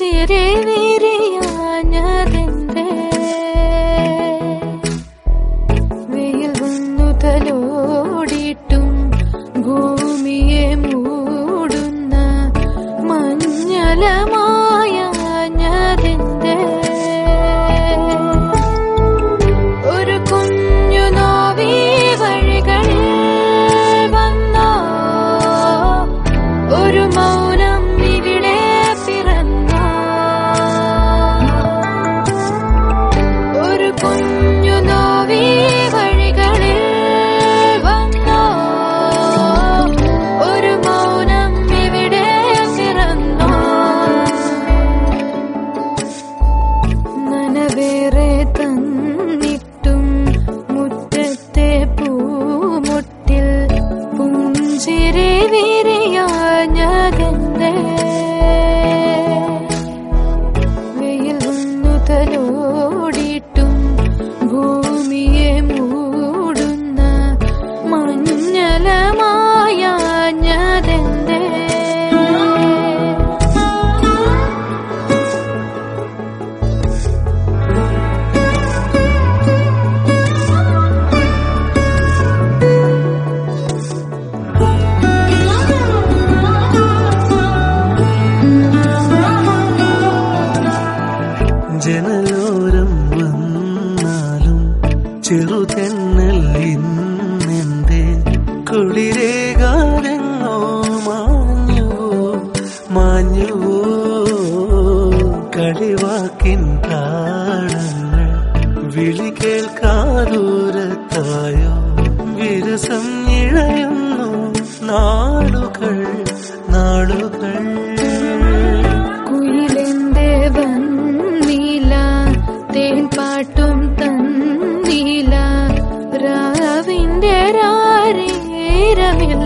சிறேவே നനവേറെ തന്നിട്ടും മുറ്റത്തെ പൂമുട്ടിൽ പുഞ്ചിരി ജനലോരം വന്നാലും ചെറുതെന്നൽ ഇന്നെന്റെ കുളിരേകാരെങ്ങോ മാഞ്ഞുവോ? മാഞ്ഞുവോ? കളിവാക്കിൻ താളങ്ങൾ വിളി കേൾക്കാതൂരത്തായോ വിരസം ഇഴയുന്നു നാളുകൾ നാളുകൾ. waiting